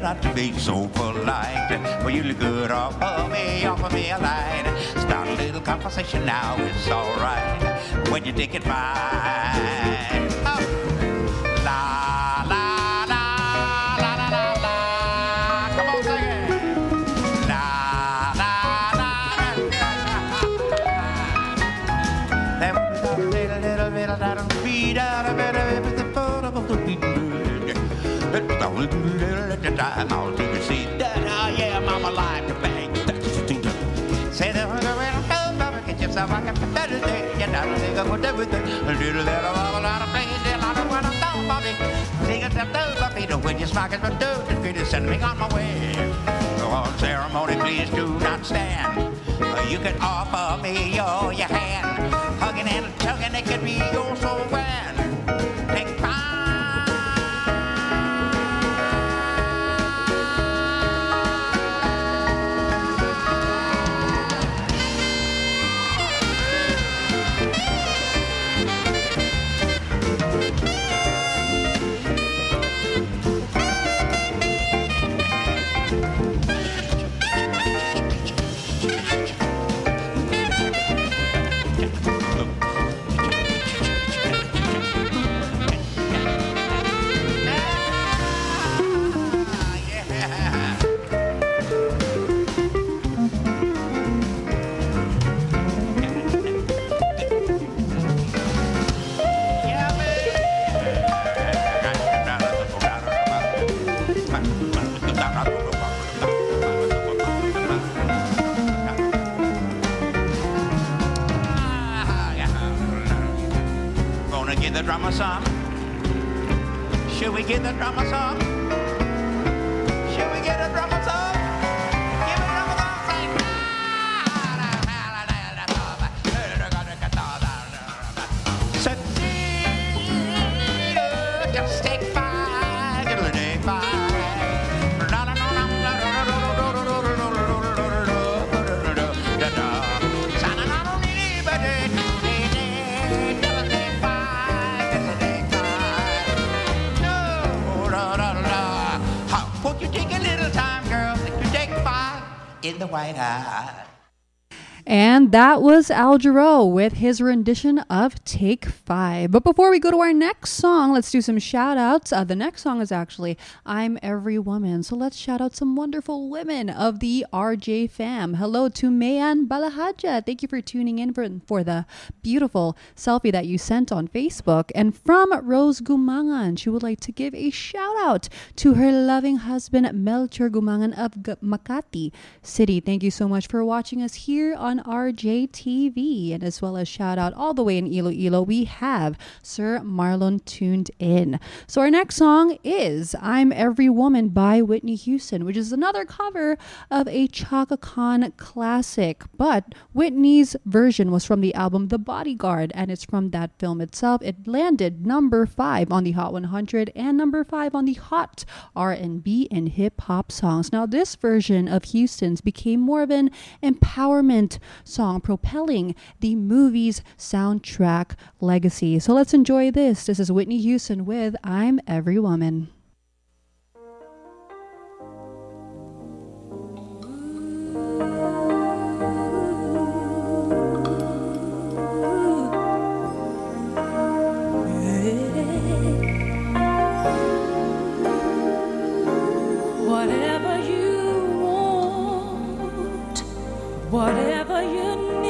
Not to be so polite. Well, you look good, offer me, offer me a light. Start a little conversation now, it's alright. When you take it fine. When you smoke it, but do good is sending me on my way. On ceremony, please do not stand. You can offer me your, your hand. Hugging and tugging, it could be your so grand. House? And that was Al Jarreau with his rendition of Take Five. But before we go to our next song, let's do some shout outs. Uh, the next song is actually I'm Every Woman. So let's shout out some wonderful women of the RJ fam. Hello to Mayan Balahaja. Thank you for tuning in for, for the beautiful selfie that you sent on Facebook. And from Rose Gumangan, she would like to give a shout out to her loving husband, Melchor Gumangan of Makati City. Thank you so much for watching us here on RJTV. And as well as shout out all the way in Iloilo, we have Sir Marlon tuned in. So our next song is I'm Every Woman by Whitney Houston, which is another cover of a Chaka Khan classic. But Whitney's version was from the album The Bodyguard, and it's from that film itself. It landed number five on the Hot 100 and number five on the Hot R&B and hip hop songs. Now, this version of Houston's became more of an empowerment song, propelling the movie's soundtrack legacy. So let's enjoy this. This is Whitney Houston with I'm Every Woman. Whatever you want, whatever you need,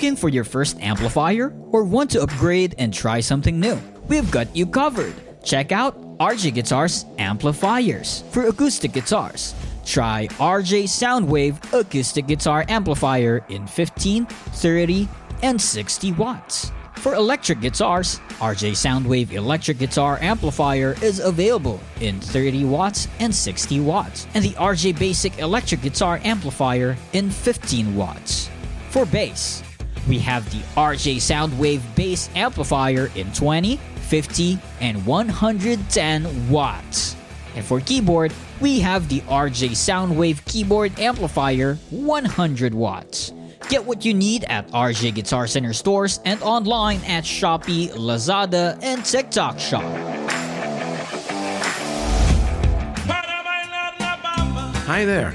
looking for your first amplifier or want to upgrade and try something new? We've got you covered. Check out RJ Guitars Amplifiers for acoustic guitars. Try RJ Soundwave Acoustic Guitar Amplifier in 15, 30, and 60 watts. For electric guitars, RJ Soundwave Electric Guitar Amplifier is available in 30 watts and 60 watts, and the RJ Basic Electric Guitar Amplifier in 15 watts. For bass, we have the RJ Soundwave Bass Amplifier in 20, 50, and 110 watts. And for keyboard, we have the RJ Soundwave Keyboard Amplifier 100 watts. Get what you need at RJ Guitar Center stores and online at Shopee, Lazada, and TikTok Shop. Hi there,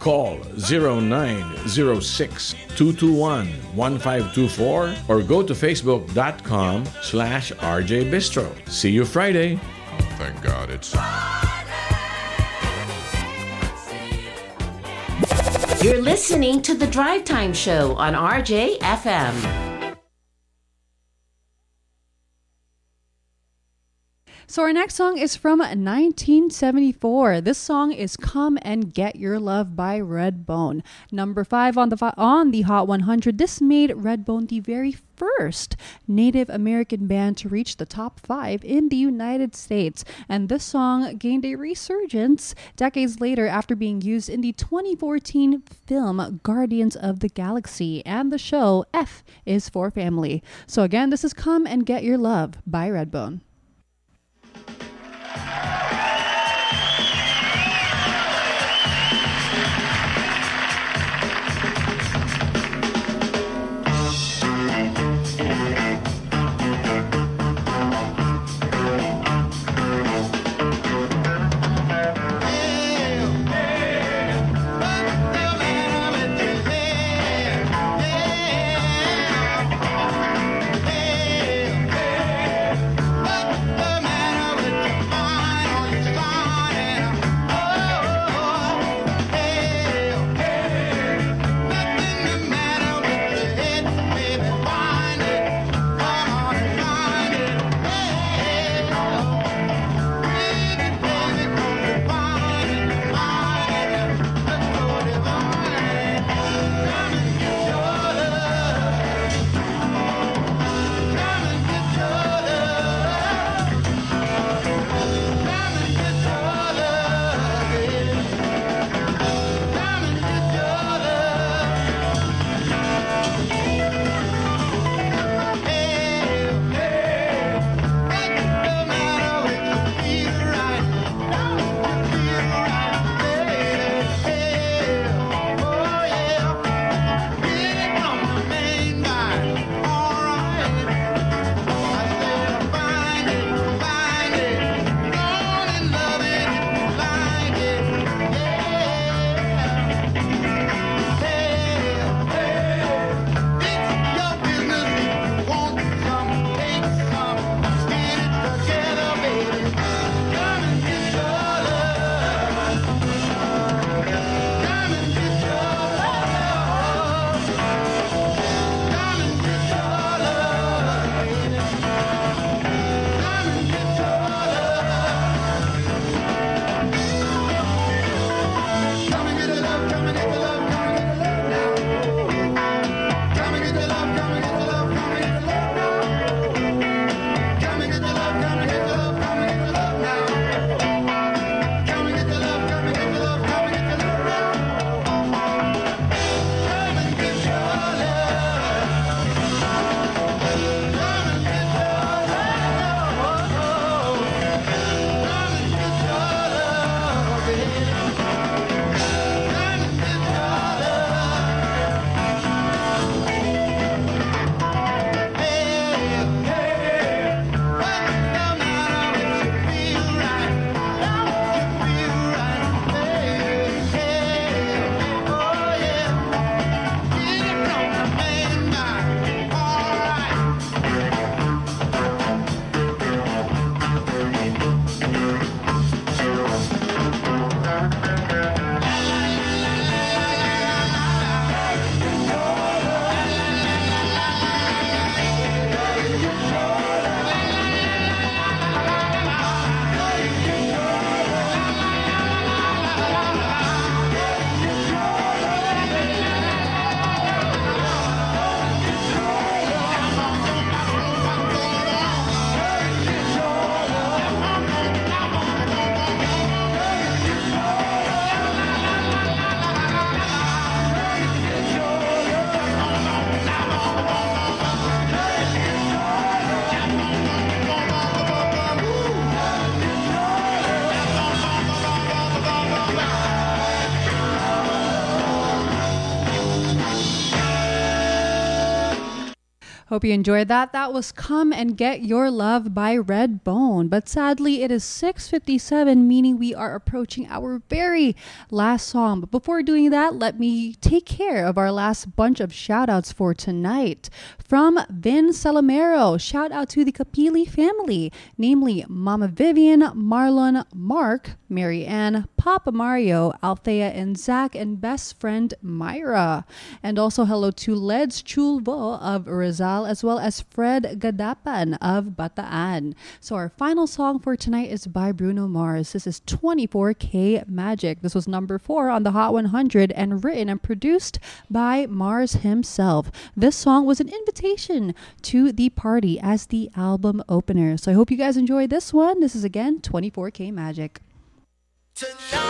Call 0906 221 1524 or go to facebook.com slash RJ Bistro. See you Friday. Thank God it's. You're listening to the Drive Time Show on RJ So our next song is from 1974. This song is "Come and Get Your Love" by Redbone. Number five on the on the Hot 100. This made Redbone the very first Native American band to reach the top five in the United States, and this song gained a resurgence decades later after being used in the 2014 film Guardians of the Galaxy and the show F is for Family. So again, this is "Come and Get Your Love" by Redbone. Bye. Hope you enjoyed that. That was Come and Get Your Love by Redbone. But sadly, it is 6:57, meaning we are approaching our very last song. But before doing that, let me take care of our last bunch of shout-outs for tonight. From Vin Salamero, shout out to the Capili family, namely Mama Vivian, Marlon, Mark, Mary Ann, Papa Mario, Althea and Zach, and best friend Myra. And also hello to Leds Chulvo of Rizal, as well as Fred Gadapan of Bataan. So our final song for tonight is by Bruno Mars. This is 24K Magic. This was number four on the Hot 100 and written and produced by Mars himself. This song was an invitation to the party as the album opener. So I hope you guys enjoy this one. This is again 24K Magic. I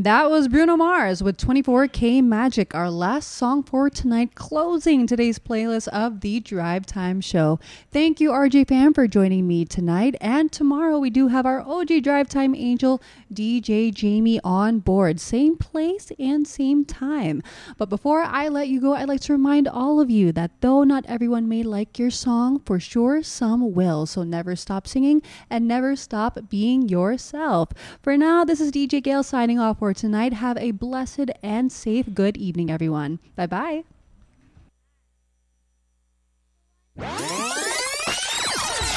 And that was Bruno Mars with 24K Magic, our last song for tonight, closing today's playlist of the Drive Time Show. Thank you, RJ Fan, for joining me tonight. And tomorrow we do have our OG Drive Time Angel, DJ Jamie, on board. Same place and same time. But before I let you go, I'd like to remind all of you that though not everyone may like your song, for sure some will. So never stop singing and never stop being yourself. For now, this is DJ Gail signing off for tonight. Have a blessed and safe good evening, everyone. Bye bye.